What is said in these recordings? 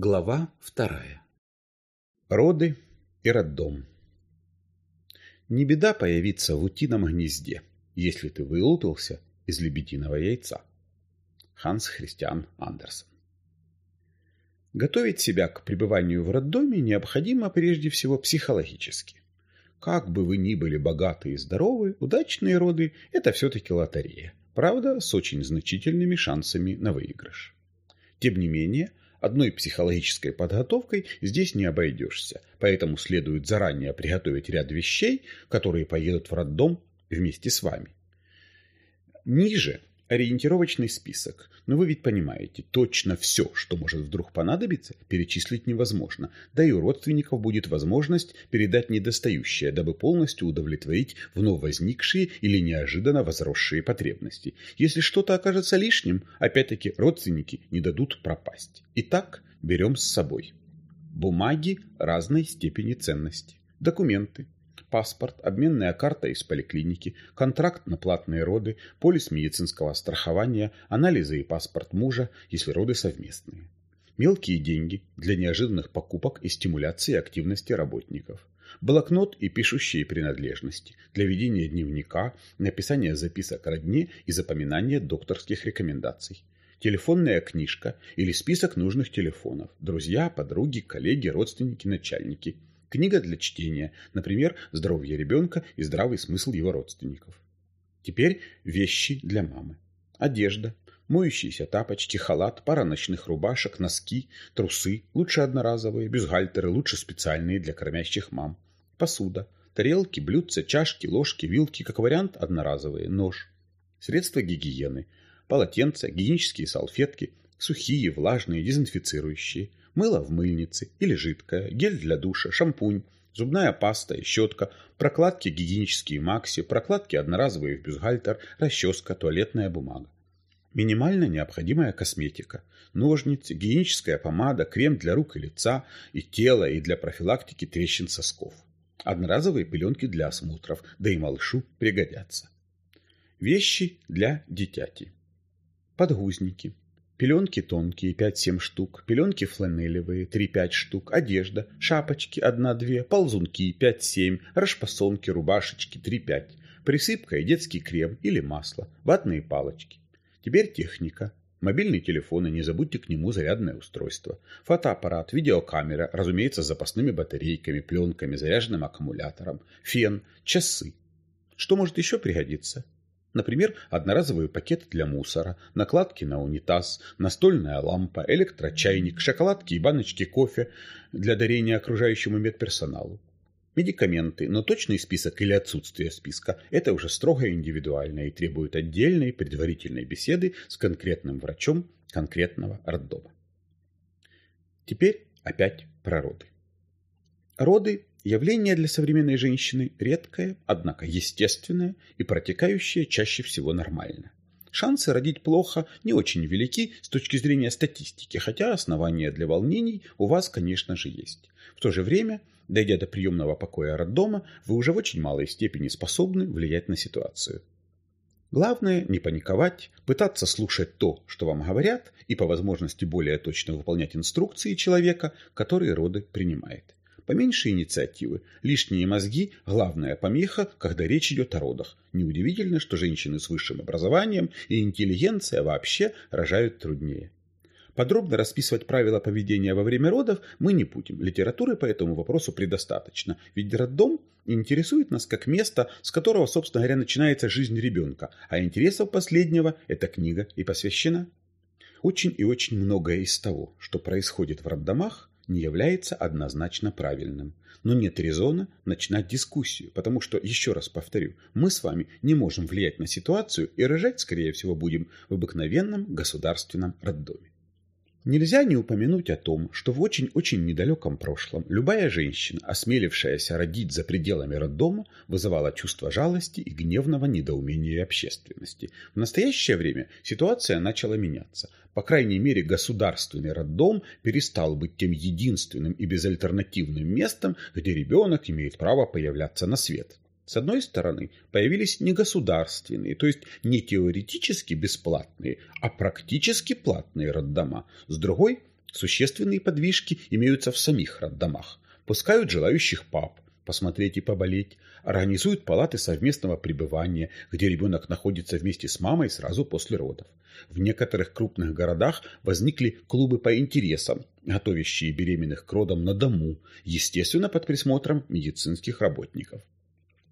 Глава вторая. Роды и роддом. Не беда появиться в утином гнезде, если ты вылупился из лебединого яйца. Ханс Христиан Андерсон. Готовить себя к пребыванию в роддоме необходимо прежде всего психологически. Как бы вы ни были богаты и здоровы, удачные роды – это все-таки лотерея. Правда, с очень значительными шансами на выигрыш. Тем не менее, Одной психологической подготовкой здесь не обойдешься, поэтому следует заранее приготовить ряд вещей, которые поедут в роддом вместе с вами. Ниже ориентировочный список. Но вы ведь понимаете, точно все, что может вдруг понадобиться, перечислить невозможно. Да и у родственников будет возможность передать недостающее, дабы полностью удовлетворить вновь возникшие или неожиданно возросшие потребности. Если что-то окажется лишним, опять-таки родственники не дадут пропасть. Итак, берем с собой. Бумаги разной степени ценности. Документы, паспорт, обменная карта из поликлиники, контракт на платные роды, полис медицинского страхования, анализы и паспорт мужа, если роды совместные. Мелкие деньги для неожиданных покупок и стимуляции активности работников. Блокнот и пишущие принадлежности для ведения дневника, написания записок родне и запоминания докторских рекомендаций телефонная книжка или список нужных телефонов, друзья, подруги, коллеги, родственники, начальники, Книга для чтения, например, «Здоровье ребенка» и «Здравый смысл его родственников». Теперь вещи для мамы. Одежда, моющиеся тапочки, халат, пара ночных рубашек, носки, трусы, лучше одноразовые, бюстгальтеры, лучше специальные для кормящих мам. Посуда, тарелки, блюдца, чашки, ложки, вилки, как вариант одноразовые, нож. Средства гигиены, полотенца, гигиенические салфетки, сухие, влажные, дезинфицирующие, мыло в мыльнице или жидкое, гель для душа, шампунь, зубная паста и щетка, прокладки гигиенические макси, прокладки одноразовые в бюстгальтер, расческа, туалетная бумага. Минимально необходимая косметика, ножницы, гигиеническая помада, крем для рук и лица, и тела, и для профилактики трещин сосков. Одноразовые пеленки для осмотров, да и малышу пригодятся. Вещи для дитяти. Подгузники, Пеленки тонкие, 5-7 штук, пеленки фланелевые, 3-5 штук, одежда, шапочки 1-2, ползунки 5-7, распасонки, рубашечки 3-5, присыпка и детский крем или масло, ватные палочки. Теперь техника. Мобильный телефон, и не забудьте к нему зарядное устройство. Фотоаппарат, видеокамера, разумеется, с запасными батарейками, пленками, заряженным аккумулятором, фен, часы. Что может еще пригодиться? Например, одноразовые пакеты для мусора, накладки на унитаз, настольная лампа, электрочайник, шоколадки и баночки кофе для дарения окружающему медперсоналу. Медикаменты, но точный список или отсутствие списка – это уже строго индивидуально и требует отдельной предварительной беседы с конкретным врачом конкретного роддома. Теперь опять про роды. Роды Явление для современной женщины редкое, однако естественное и протекающее чаще всего нормально. Шансы родить плохо не очень велики с точки зрения статистики, хотя основания для волнений у вас, конечно же, есть. В то же время, дойдя до приемного покоя роддома, вы уже в очень малой степени способны влиять на ситуацию. Главное не паниковать, пытаться слушать то, что вам говорят, и по возможности более точно выполнять инструкции человека, который роды принимает. Поменьше инициативы, лишние мозги – главная помеха, когда речь идет о родах. Неудивительно, что женщины с высшим образованием и интеллигенция вообще рожают труднее. Подробно расписывать правила поведения во время родов мы не будем. Литературы по этому вопросу предостаточно. Ведь роддом интересует нас как место, с которого, собственно говоря, начинается жизнь ребенка, а интересов последнего эта книга и посвящена. Очень и очень многое из того, что происходит в роддомах, не является однозначно правильным. Но нет резона начинать дискуссию, потому что, еще раз повторю, мы с вами не можем влиять на ситуацию и рожать, скорее всего, будем в обыкновенном государственном роддоме. Нельзя не упомянуть о том, что в очень-очень недалеком прошлом любая женщина, осмелившаяся родить за пределами роддома, вызывала чувство жалости и гневного недоумения общественности. В настоящее время ситуация начала меняться. По крайней мере, государственный роддом перестал быть тем единственным и безальтернативным местом, где ребенок имеет право появляться на свет. С одной стороны, появились негосударственные, то есть не теоретически бесплатные, а практически платные роддома. С другой, Существенные подвижки имеются в самих роддомах. Пускают желающих пап посмотреть и поболеть, организуют палаты совместного пребывания, где ребенок находится вместе с мамой сразу после родов. В некоторых крупных городах возникли клубы по интересам, готовящие беременных к родам на дому, естественно, под присмотром медицинских работников.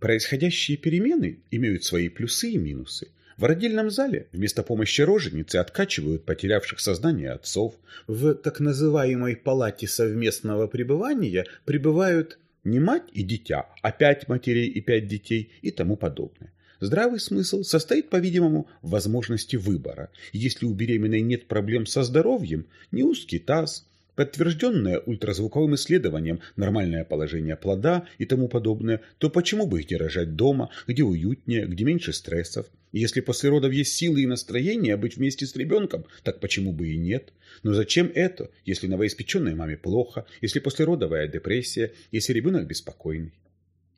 Происходящие перемены имеют свои плюсы и минусы. В родильном зале вместо помощи роженицы откачивают потерявших сознание отцов. В так называемой палате совместного пребывания пребывают не мать и дитя, а пять матерей и пять детей и тому подобное. Здравый смысл состоит, по-видимому, в возможности выбора. Если у беременной нет проблем со здоровьем, не узкий таз, подтвержденное ультразвуковым исследованием нормальное положение плода и тому подобное, то почему бы их не рожать дома, где уютнее, где меньше стрессов? если после родов есть силы и настроение быть вместе с ребенком, так почему бы и нет? Но зачем это, если новоиспеченной маме плохо, если послеродовая депрессия, если ребенок беспокойный?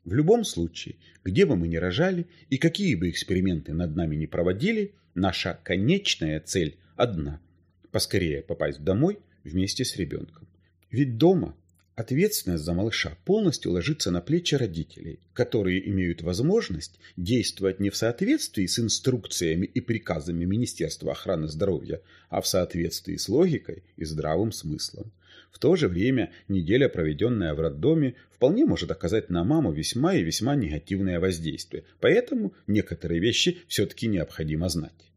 В любом случае, где бы мы ни рожали и какие бы эксперименты над нами ни проводили, наша конечная цель одна – поскорее попасть домой вместе с ребенком. Ведь дома ответственность за малыша полностью ложится на плечи родителей, которые имеют возможность действовать не в соответствии с инструкциями и приказами Министерства охраны здоровья, а в соответствии с логикой и здравым смыслом. В то же время неделя, проведенная в роддоме, вполне может оказать на маму весьма и весьма негативное воздействие, поэтому некоторые вещи все-таки необходимо знать.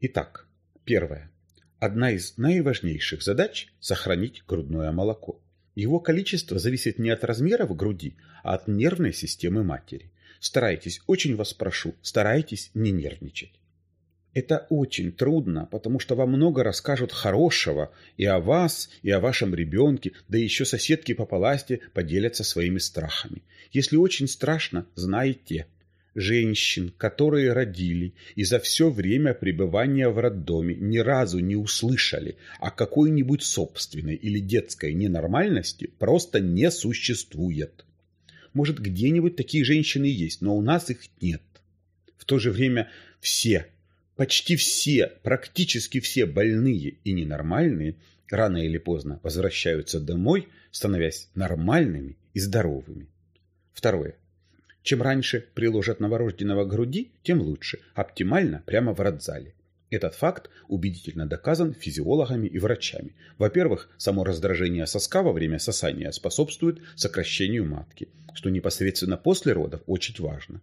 Итак, первое. Одна из наиважнейших задач – сохранить грудное молоко. Его количество зависит не от размеров груди, а от нервной системы матери. Старайтесь, очень вас прошу, старайтесь не нервничать. Это очень трудно, потому что вам много расскажут хорошего и о вас, и о вашем ребенке, да еще соседки по паласте поделятся своими страхами. Если очень страшно, знайте, женщин, которые родили и за все время пребывания в роддоме ни разу не услышали о какой-нибудь собственной или детской ненормальности, просто не существует. Может, где-нибудь такие женщины есть, но у нас их нет. В то же время все, почти все, практически все больные и ненормальные рано или поздно возвращаются домой, становясь нормальными и здоровыми. Второе. Чем раньше приложат новорожденного к груди, тем лучше. Оптимально прямо в родзале. Этот факт убедительно доказан физиологами и врачами. Во-первых, само раздражение соска во время сосания способствует сокращению матки, что непосредственно после родов очень важно.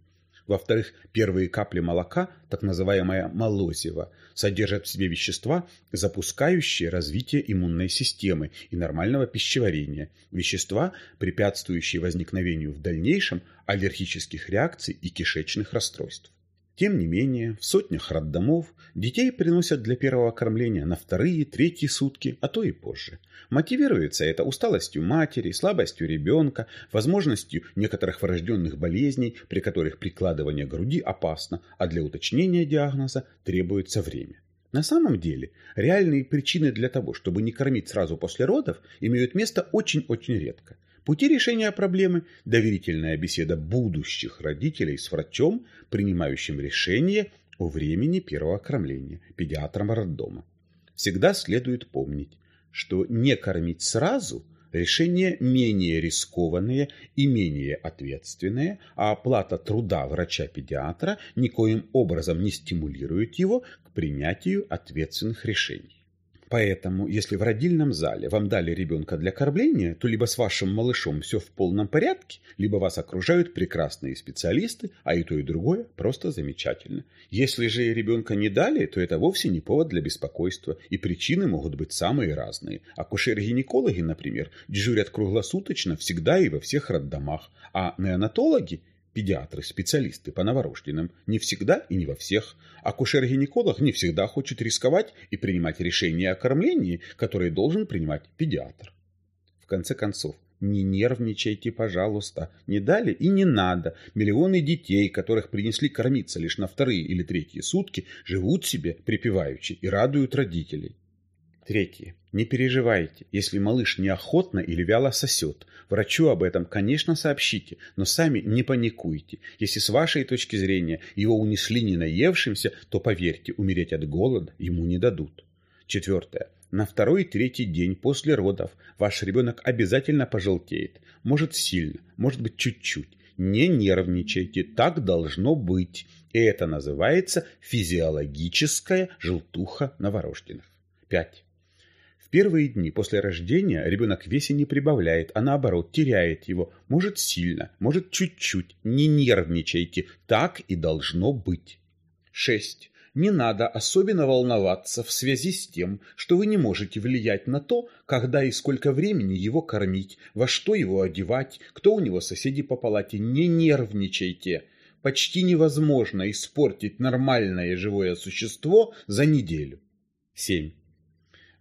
Во-вторых, первые капли молока, так называемое молозиво, содержат в себе вещества, запускающие развитие иммунной системы и нормального пищеварения, вещества, препятствующие возникновению в дальнейшем аллергических реакций и кишечных расстройств. Тем не менее, в сотнях роддомов детей приносят для первого кормления на вторые, третьи сутки, а то и позже. Мотивируется это усталостью матери, слабостью ребенка, возможностью некоторых врожденных болезней, при которых прикладывание груди опасно, а для уточнения диагноза требуется время. На самом деле, реальные причины для того, чтобы не кормить сразу после родов, имеют место очень-очень редко. Пути решения проблемы – доверительная беседа будущих родителей с врачом, принимающим решение о времени первого кормления, педиатром роддома. Всегда следует помнить, что не кормить сразу – решение менее рискованное и менее ответственное, а оплата труда врача-педиатра никоим образом не стимулирует его к принятию ответственных решений. Поэтому, если в родильном зале вам дали ребенка для кормления, то либо с вашим малышом все в полном порядке, либо вас окружают прекрасные специалисты, а и то, и другое просто замечательно. Если же ребенка не дали, то это вовсе не повод для беспокойства, и причины могут быть самые разные. Акушеры-гинекологи, например, дежурят круглосуточно всегда и во всех роддомах, а неонатологи – Педиатры, специалисты по новорожденным не всегда и не во всех. Акушер-гинеколог не всегда хочет рисковать и принимать решения о кормлении, которые должен принимать педиатр. В конце концов, не нервничайте, пожалуйста. Не дали и не надо. Миллионы детей, которых принесли кормиться лишь на вторые или третьи сутки, живут себе припеваючи и радуют родителей. Третье. Не переживайте, если малыш неохотно или вяло сосет. Врачу об этом, конечно, сообщите, но сами не паникуйте. Если с вашей точки зрения его унесли не наевшимся, то, поверьте, умереть от голода ему не дадут. Четвертое. На второй-третий день после родов ваш ребенок обязательно пожелтеет. Может сильно, может быть чуть-чуть. Не нервничайте, так должно быть. И это называется физиологическая желтуха новорожденных. 5. Первые дни после рождения ребенок в весе не прибавляет, а наоборот теряет его. Может сильно, может чуть-чуть. Не нервничайте, так и должно быть. 6 не надо особенно волноваться в связи с тем, что вы не можете влиять на то, когда и сколько времени его кормить, во что его одевать, кто у него соседи по палате. Не нервничайте. Почти невозможно испортить нормальное живое существо за неделю. 7.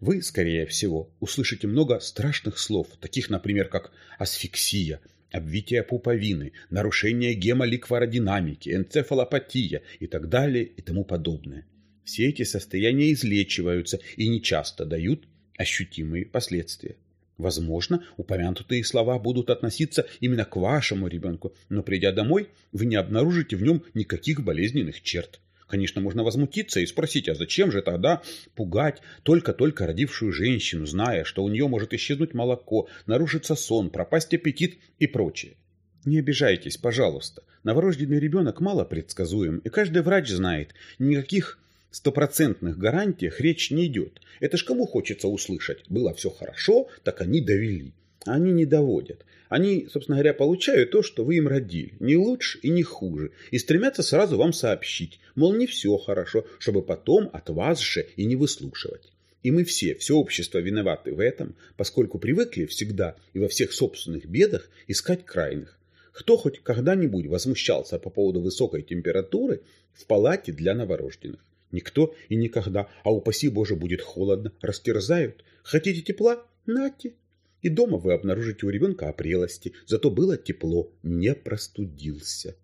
Вы, скорее всего, услышите много страшных слов, таких, например, как асфиксия, обвитие пуповины, нарушение гемоликвородинамики, энцефалопатия и так далее и тому подобное. Все эти состояния излечиваются и нечасто дают ощутимые последствия. Возможно, упомянутые слова будут относиться именно к вашему ребенку, но придя домой, вы не обнаружите в нем никаких болезненных черт. Конечно, можно возмутиться и спросить, а зачем же тогда пугать только-только родившую женщину, зная, что у нее может исчезнуть молоко, нарушится сон, пропасть аппетит и прочее. Не обижайтесь, пожалуйста. Новорожденный ребенок мало предсказуем, и каждый врач знает, никаких стопроцентных гарантиях речь не идет. Это ж кому хочется услышать. Было все хорошо, так они довели. Они не доводят. Они, собственно говоря, получают то, что вы им родили. Не лучше и не хуже. И стремятся сразу вам сообщить. Мол, не все хорошо, чтобы потом от вас же и не выслушивать. И мы все, все общество виноваты в этом, поскольку привыкли всегда и во всех собственных бедах искать крайних. Кто хоть когда-нибудь возмущался по поводу высокой температуры в палате для новорожденных? Никто и никогда. А упаси Боже, будет холодно. Растерзают. Хотите тепла? Нате. И дома вы обнаружите у ребенка опрелости, зато было тепло, не простудился.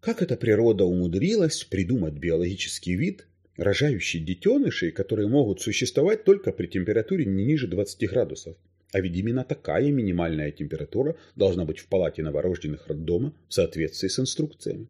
Как эта природа умудрилась придумать биологический вид, рожающий детенышей, которые могут существовать только при температуре не ниже 20 градусов? А ведь именно такая минимальная температура должна быть в палате новорожденных роддома в соответствии с инструкциями.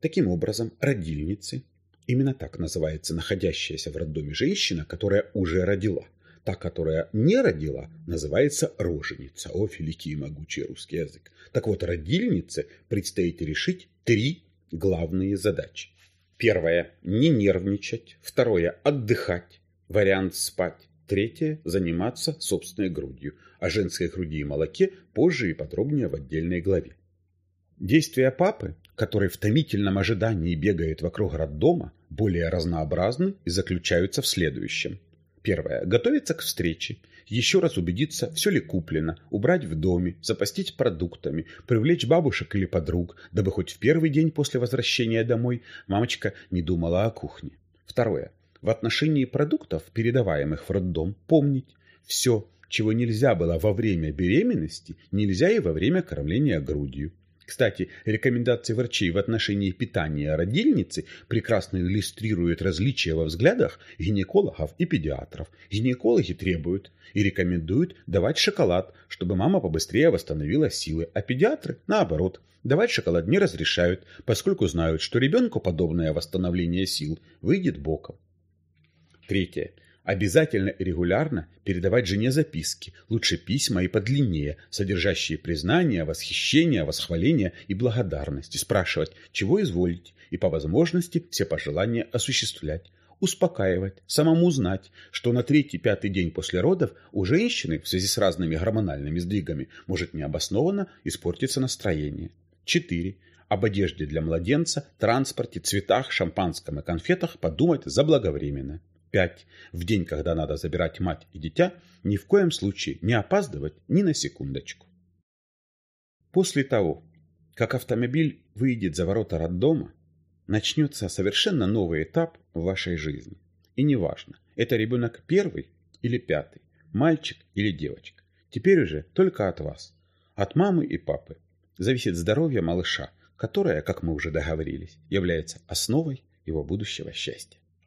Таким образом, родильницы, именно так называется находящаяся в роддоме женщина, которая уже родила, Та, которая не родила, называется роженица. О, великий и могучий русский язык. Так вот, родильнице предстоит решить три главные задачи. Первое – не нервничать. Второе – отдыхать. Вариант – спать. Третье – заниматься собственной грудью. О женской груди и молоке позже и подробнее в отдельной главе. Действия папы, который в томительном ожидании бегает вокруг роддома, более разнообразны и заключаются в следующем. Первое. Готовиться к встрече. Еще раз убедиться, все ли куплено, убрать в доме, запастить продуктами, привлечь бабушек или подруг, дабы хоть в первый день после возвращения домой мамочка не думала о кухне. Второе. В отношении продуктов, передаваемых в роддом, помнить, все, чего нельзя было во время беременности, нельзя и во время кормления грудью. Кстати, рекомендации врачей в отношении питания родильницы прекрасно иллюстрируют различия во взглядах гинекологов и педиатров. Гинекологи требуют и рекомендуют давать шоколад, чтобы мама побыстрее восстановила силы, а педиатры, наоборот, давать шоколад не разрешают, поскольку знают, что ребенку подобное восстановление сил выйдет боком. Третье. Обязательно регулярно передавать жене записки, лучше письма и подлиннее, содержащие признания, восхищения, восхваления и благодарности, спрашивать, чего изволить, и по возможности все пожелания осуществлять, успокаивать, самому знать, что на третий-пятый день после родов у женщины в связи с разными гормональными сдвигами может необоснованно испортиться настроение. 4. Об одежде для младенца, транспорте, цветах, шампанском и конфетах подумать заблаговременно. 5 в день, когда надо забирать мать и дитя, ни в коем случае не опаздывать ни на секундочку. После того, как автомобиль выйдет за ворота роддома, начнется совершенно новый этап в вашей жизни. И неважно, это ребенок первый или пятый, мальчик или девочка. Теперь уже только от вас, от мамы и папы, зависит здоровье малыша, которое, как мы уже договорились, является основой его будущего счастья.